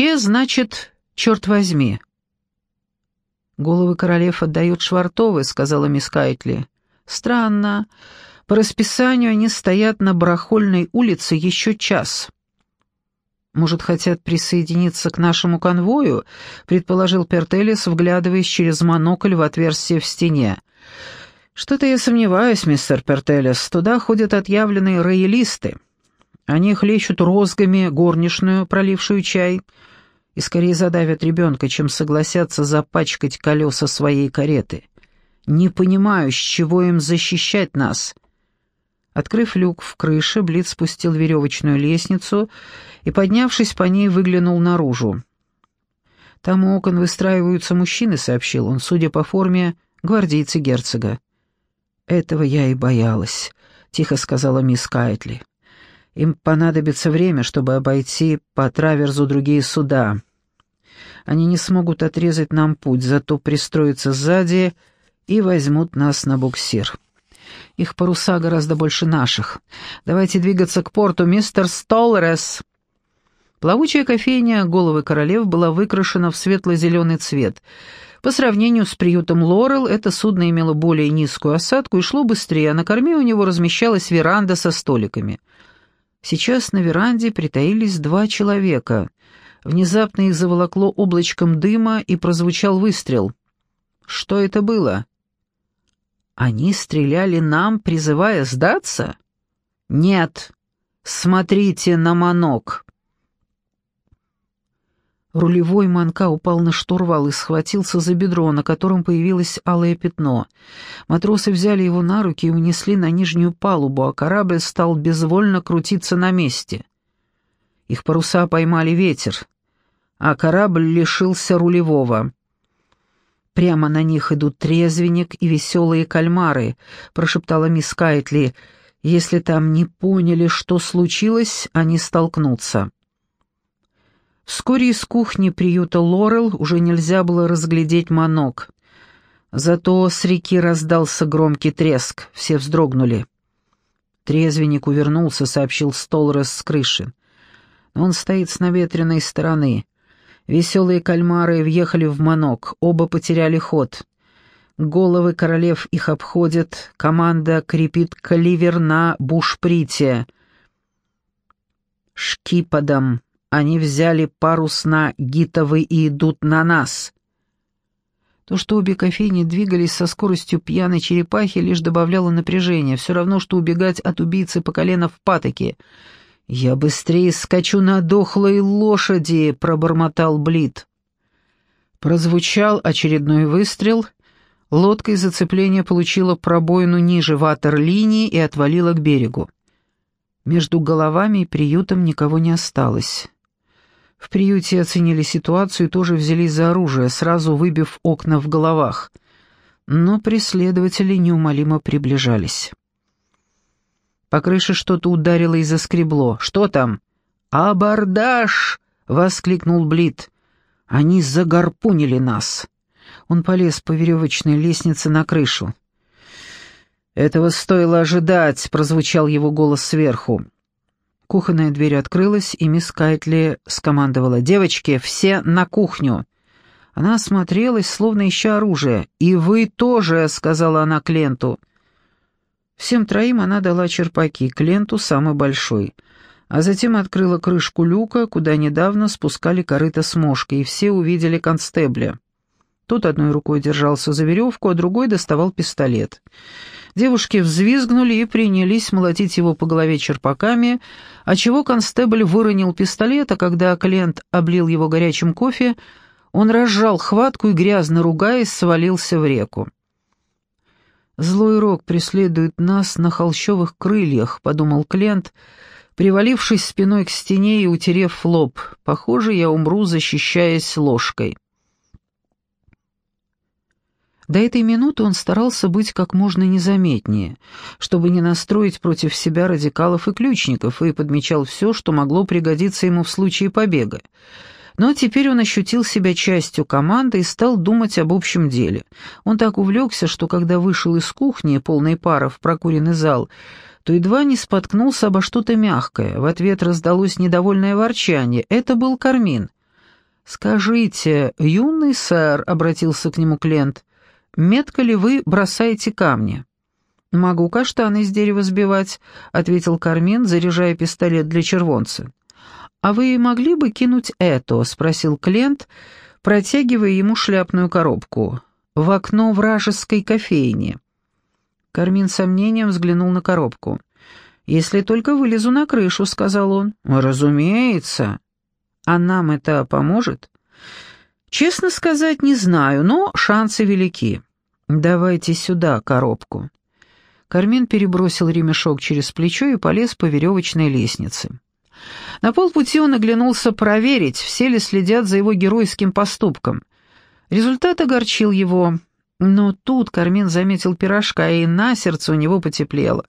Че значит «черт возьми». «Головы королев отдают Швартовы», — сказала мисс Кайтли. «Странно. По расписанию они стоят на Барахольной улице еще час». «Может, хотят присоединиться к нашему конвою?» — предположил Пертелис, вглядываясь через монокль в отверстие в стене. «Что-то я сомневаюсь, мистер Пертелис. Туда ходят отъявленные роялисты. Они хлещут розгами горничную, пролившую чай, и скорее задавят ребенка, чем согласятся запачкать колеса своей кареты. Не понимаю, с чего им защищать нас». Открыв люк в крыше, Блиц спустил веревочную лестницу и, поднявшись по ней, выглянул наружу. «Там у окон выстраиваются мужчины», — сообщил он, судя по форме, гвардейцы герцога. «Этого я и боялась», — тихо сказала мисс Кайтли. «Им понадобится время, чтобы обойти по траверзу другие суда. Они не смогут отрезать нам путь, зато пристроятся сзади и возьмут нас на буксир». Их паруса гораздо больше наших. Давайте двигаться к порту, мистер Столрес». Плавучая кофейня «Головы королев» была выкрашена в светло-зеленый цвет. По сравнению с приютом «Лорел» это судно имело более низкую осадку и шло быстрее, а на корме у него размещалась веранда со столиками. Сейчас на веранде притаились два человека. Внезапно их заволокло облачком дыма и прозвучал выстрел. «Что это было?» Они стреляли нам, призывая сдаться? Нет. Смотрите на манок. Рулевой манка упал на штурвал и схватился за бедро, на котором появилось алое пятно. Матросы взяли его на руки и унесли на нижнюю палубу, а корабль стал безвольно крутиться на месте. Их паруса поймали ветер, а корабль лишился рулевого. Прямо на них идут трезвенник и веселые кальмары», — прошептала мисс Кайтли. «Если там не поняли, что случилось, они столкнутся». Вскоре из кухни приюта Лорел уже нельзя было разглядеть манок. Зато с реки раздался громкий треск, все вздрогнули. Трезвенник увернулся, сообщил Столрес с крыши. Он стоит с наветренной стороны. Веселые кальмары въехали в манок, оба потеряли ход. Головы королев их обходят, команда крепит каливер на бушприте. Шкипадом они взяли парус на гитовый и идут на нас. То, что обе кофейни двигались со скоростью пьяной черепахи, лишь добавляло напряжения, все равно, что убегать от убийцы по колено в патоке — «Я быстрее скачу на дохлой лошади», — пробормотал Блит. Прозвучал очередной выстрел. Лодка из зацепления получила пробоину ниже ватерлинии и отвалила к берегу. Между головами и приютом никого не осталось. В приюте оценили ситуацию и тоже взялись за оружие, сразу выбив окна в головах. Но преследователи неумолимо приближались. По крыше что-то ударило и заскребло. «Что там?» «Абордаж!» — воскликнул Блит. «Они загорпунили нас!» Он полез по веревочной лестнице на крышу. «Этого стоило ожидать», — прозвучал его голос сверху. Кухонная дверь открылась, и мисс Кайтли скомандовала. «Девочки, все на кухню!» Она осмотрелась, словно ища оружие. «И вы тоже», — сказала она Кленту. Всем троим она дала черпаки, Кленту самый большой, а затем открыла крышку люка, куда недавно спускали корыто с мошкой, и все увидели констебля. Тот одной рукой держался за веревку, а другой доставал пистолет. Девушки взвизгнули и принялись молотить его по голове черпаками, отчего констебль выронил пистолет, а когда Клент облил его горячим кофе, он разжал хватку и, грязно ругаясь, свалился в реку. «Злой рок преследует нас на холщовых крыльях», — подумал Клент, привалившись спиной к стене и утерев лоб. «Похоже, я умру, защищаясь ложкой». До этой минуты он старался быть как можно незаметнее, чтобы не настроить против себя радикалов и ключников, и подмечал все, что могло пригодиться ему в случае побега. Но теперь он ощутил себя частью команды и стал думать об общем деле. Он так увлекся, что когда вышел из кухни, полной пара, в прокуренный зал, то едва не споткнулся обо что-то мягкое. В ответ раздалось недовольное ворчание. Это был Кармин. «Скажите, юный сэр», — обратился к нему Клент, — «метко ли вы бросаете камни?» «Могу каштаны из дерева сбивать», — ответил Кармен, заряжая пистолет для червонца. «А вы могли бы кинуть это?» — спросил Клент, протягивая ему шляпную коробку. «В окно вражеской кофейни». Кармин с сомнением взглянул на коробку. «Если только вылезу на крышу», — сказал он. «Разумеется». «А нам это поможет?» «Честно сказать, не знаю, но шансы велики». «Давайте сюда коробку». Кармин перебросил ремешок через плечо и полез по веревочной лестнице. На полпути он оглянулся проверить, все ли следят за его геройским поступком. Результат огорчил его, но тут Кармин заметил пирожка, и на сердце у него потеплело.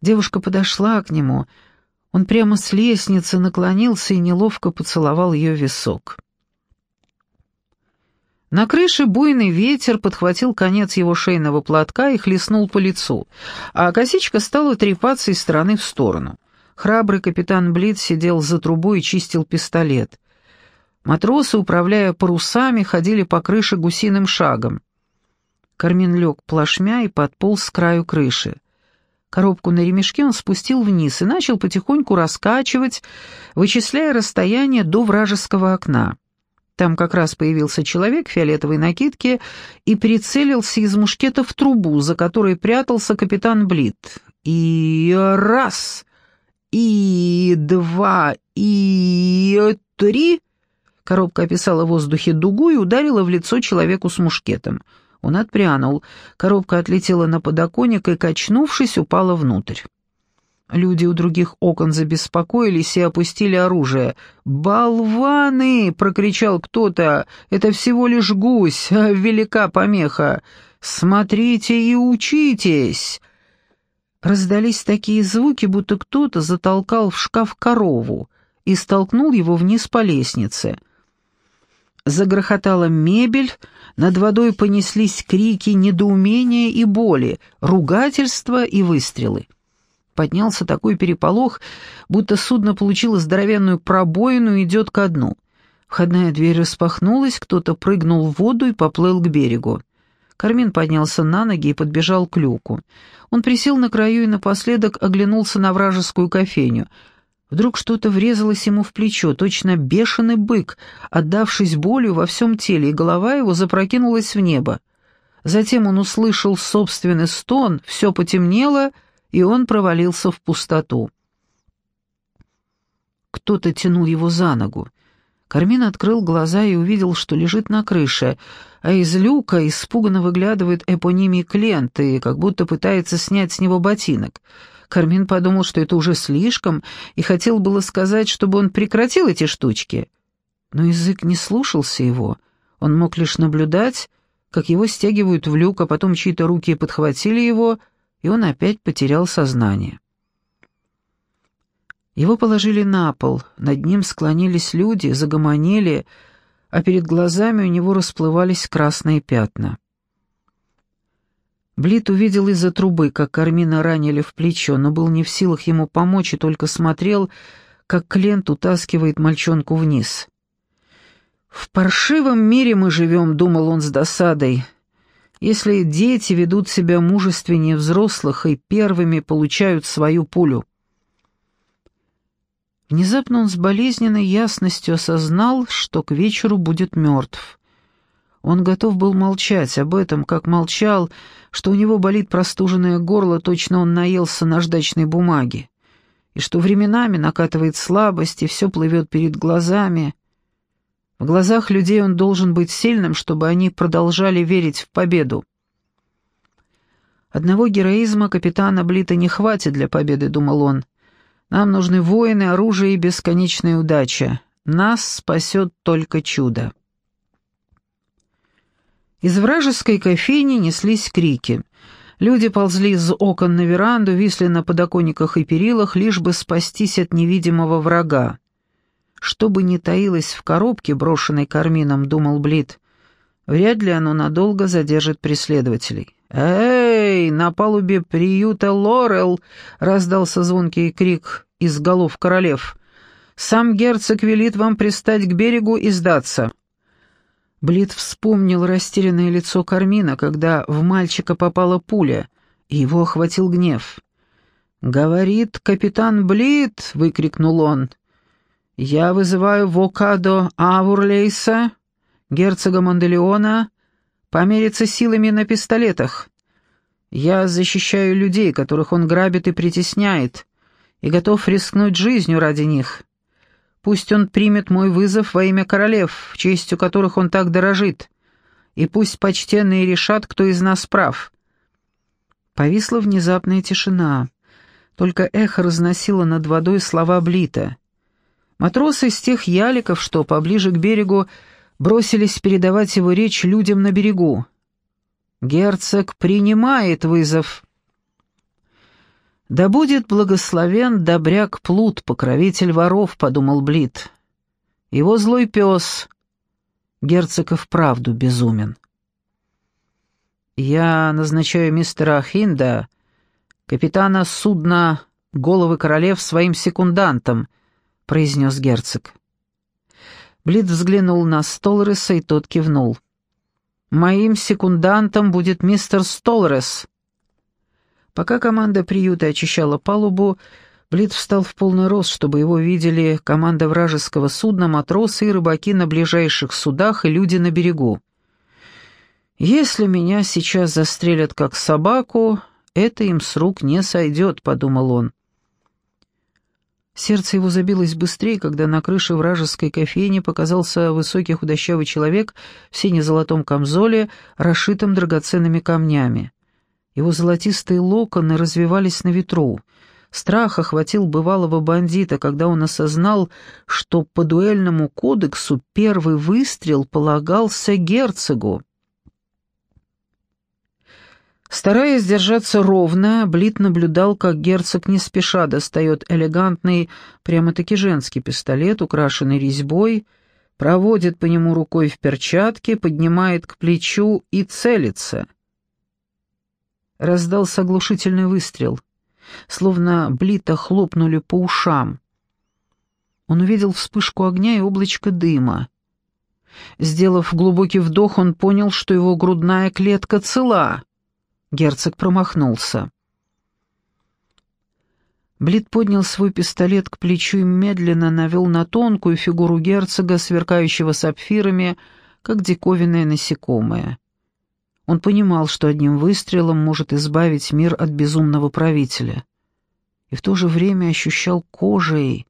Девушка подошла к нему. Он прямо с лестницы наклонился и неловко поцеловал ее висок. На крыше буйный ветер подхватил конец его шейного платка и хлестнул по лицу, а косичка стала трепаться из стороны в сторону. Храбрый капитан Блит сидел за трубой и чистил пистолет. Матросы, управляя парусами, ходили по крыше гусиным шагом. Кармин лег плашмя и подполз с краю крыши. Коробку на ремешке он спустил вниз и начал потихоньку раскачивать, вычисляя расстояние до вражеского окна. Там как раз появился человек в фиолетовой накидке и прицелился из мушкета в трубу, за которой прятался капитан Блит. И раз, и два, и три... Коробка описала в воздухе дугу и ударила в лицо человеку с мушкетом. Он отпрянул. Коробка отлетела на подоконник и, качнувшись, упала внутрь. Люди у других окон забеспокоились и опустили оружие. «Болваны!» — прокричал кто-то. «Это всего лишь гусь, а велика помеха! Смотрите и учитесь!» Раздались такие звуки, будто кто-то затолкал в шкаф корову и столкнул его вниз по лестнице. Загрохотала мебель, над водой понеслись крики недоумения и боли, ругательства и выстрелы. Поднялся такой переполох, будто судно получило здоровенную пробоину и идет ко дну. Входная дверь распахнулась, кто-то прыгнул в воду и поплыл к берегу. Кармин поднялся на ноги и подбежал к люку. Он присел на краю и напоследок оглянулся на вражескую кофейню. Вдруг что-то врезалось ему в плечо, точно бешеный бык, отдавшись болью во всем теле, и голова его запрокинулась в небо. Затем он услышал собственный стон, все потемнело — и он провалился в пустоту. Кто-то тянул его за ногу. Кармин открыл глаза и увидел, что лежит на крыше, а из люка испуганно выглядывает эпонимий Клент и как будто пытается снять с него ботинок. Кармин подумал, что это уже слишком, и хотел было сказать, чтобы он прекратил эти штучки. Но язык не слушался его. Он мог лишь наблюдать, как его стягивают в люк, а потом чьи-то руки подхватили его — и он опять потерял сознание. Его положили на пол, над ним склонились люди, загомонили, а перед глазами у него расплывались красные пятна. Блит увидел из-за трубы, как Кармина ранили в плечо, но был не в силах ему помочь и только смотрел, как Клент утаскивает мальчонку вниз. «В паршивом мире мы живем», — думал он с досадой, — если дети ведут себя мужественнее взрослых и первыми получают свою пулю. Внезапно он с болезненной ясностью осознал, что к вечеру будет мертв. Он готов был молчать об этом, как молчал, что у него болит простуженное горло, точно он наелся наждачной бумаги, и что временами накатывает слабость, и все плывет перед глазами, в глазах людей он должен быть сильным, чтобы они продолжали верить в победу. «Одного героизма капитана Блита не хватит для победы», — думал он. «Нам нужны воины, оружие и бесконечная удача. Нас спасет только чудо». Из вражеской кофейни неслись крики. Люди ползли из окон на веранду, висли на подоконниках и перилах, лишь бы спастись от невидимого врага. Что бы ни таилось в коробке, брошенной кармином, думал Блит, вряд ли оно надолго задержит преследователей. «Эй, на палубе приюта Лорел!» — раздался звонкий крик из голов королев. Сам герцог велит вам пристать к берегу и сдаться». Блит вспомнил растерянное лицо Кармина, когда в мальчика попала пуля, и его охватил гнев. «Говорит капитан Блит!» — выкрикнул он. «Я вызываю Вокадо Авурлейса, герцога Монделеона, помериться силами на пистолетах. Я защищаю людей, которых он грабит и притесняет, и готов рискнуть жизнью ради них. Пусть он примет мой вызов во имя королев, честью которых он так дорожит, и пусть почтенные решат, кто из нас прав». Повисла внезапная тишина. Только эхо разносило над водой слова Блита. Матросы из тех яликов, что поближе к берегу, бросились передавать его речь людям на берегу. «Герцог принимает вызов». «Да будет благословен добряк Плут, покровитель воров», — подумал Блит. «Его злой пес. Герцог и вправду безумен». «Я назначаю мистера Хинда, капитана судна «Головы королев» своим секундантом», — произнес герцог. Блит взглянул на Столреса, и тот кивнул. «Моим секундантом будет мистер Столрес», Пока команда приюта очищала палубу, Блит встал в полный рост, чтобы его видели команда вражеского судна, матросы и рыбаки на ближайших судах и люди на берегу. «Если меня сейчас застрелят как собаку, это им с рук не сойдет», — подумал он. Сердце его забилось быстрее, когда на крыше вражеской кофейни показался высокий худощавый человек в сине-золотом камзоле, расшитом драгоценными камнями. Его золотистые локоны развивались на ветру. Страх охватил бывалого бандита, когда он осознал, что по дуэльному кодексу первый выстрел полагался герцогу. Стараясь держаться ровно, Блит наблюдал, как герцог не спеша достает элегантный, прямо-таки женский пистолет, украшенный резьбой, проводит по нему рукой в перчатке, поднимает к плечу и целится — Раздался оглушительный выстрел, словно блита хлопнули по ушам. Он увидел вспышку огня и облачко дыма. Сделав глубокий вдох, он понял, что его грудная клетка цела. Герцог промахнулся. Блит поднял свой пистолет к плечу и медленно навел на тонкую фигуру герцога, сверкающего сапфирами, как диковинное насекомое. Он понимал, что одним выстрелом может избавить мир от безумного правителя. И в то же время ощущал кожей,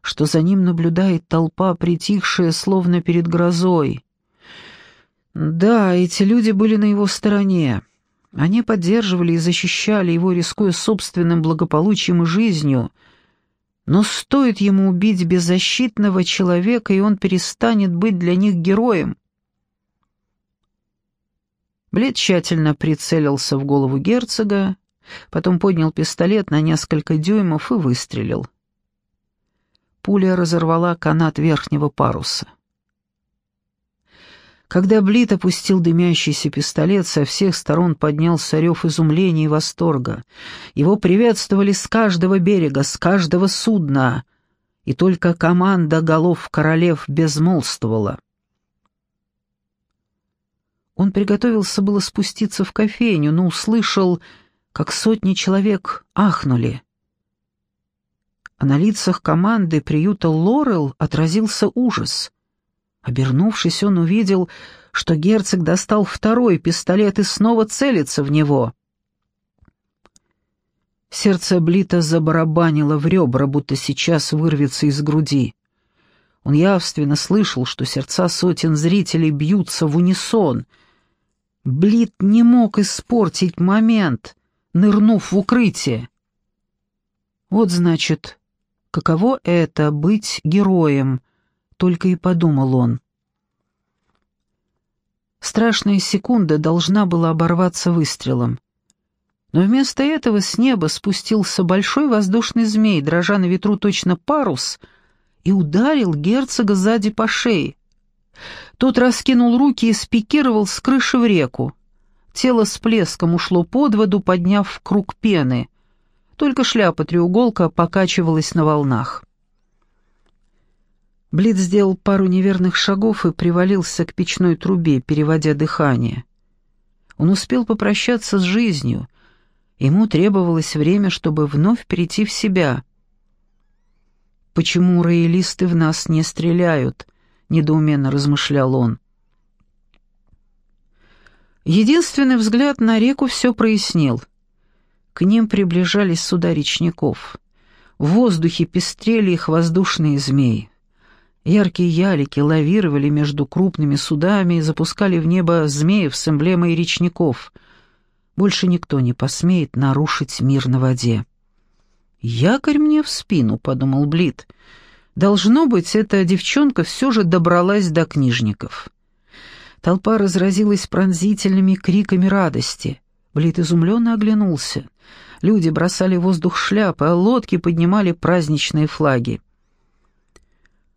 что за ним наблюдает толпа, притихшая, словно перед грозой. Да, эти люди были на его стороне. Они поддерживали и защищали его, рискуя собственным благополучием и жизнью. Но стоит ему убить беззащитного человека, и он перестанет быть для них героем. Блед тщательно прицелился в голову герцога, потом поднял пистолет на несколько дюймов и выстрелил. Пуля разорвала канат верхнего паруса. Когда Блит опустил дымящийся пистолет, со всех сторон поднялся рев изумления и восторга. Его приветствовали с каждого берега, с каждого судна, и только команда голов королев безмолвствовала. Он приготовился было спуститься в кофейню, но услышал, как сотни человек ахнули. А на лицах команды приюта Лорел отразился ужас. Обернувшись, он увидел, что герцог достал второй пистолет и снова целится в него. Сердце Блита забарабанило в ребра, будто сейчас вырвется из груди. Он явственно слышал, что сердца сотен зрителей бьются в унисон — Блит не мог испортить момент, нырнув в укрытие. Вот значит, каково это — быть героем, только и подумал он. Страшная секунда должна была оборваться выстрелом. Но вместо этого с неба спустился большой воздушный змей, дрожа на ветру точно парус, и ударил герцога сзади по шее. Тот раскинул руки и спикировал с крыши в реку. Тело с плеском ушло под воду, подняв круг пены. Только шляпа-треуголка покачивалась на волнах. Блиц сделал пару неверных шагов и привалился к печной трубе, переводя дыхание. Он успел попрощаться с жизнью. Ему требовалось время, чтобы вновь перейти в себя. «Почему роялисты в нас не стреляют?» — недоуменно размышлял он. Единственный взгляд на реку все прояснил. К ним приближались суда речников. В воздухе пестрели их воздушные змеи. Яркие ялики лавировали между крупными судами и запускали в небо змеев с эмблемой речников. Больше никто не посмеет нарушить мир на воде. «Якорь мне в спину», — подумал Блит. «Должно быть, эта девчонка все же добралась до книжников». Толпа разразилась пронзительными криками радости. Блит изумленно оглянулся. Люди бросали в воздух шляпы, а лодки поднимали праздничные флаги.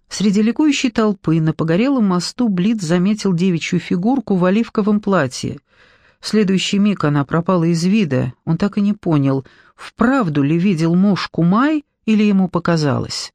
Среди ликующей толпы на погорелом мосту Блиц заметил девичью фигурку в оливковом платье. В следующий миг она пропала из вида. Он так и не понял, вправду ли видел муж Кумай или ему показалось.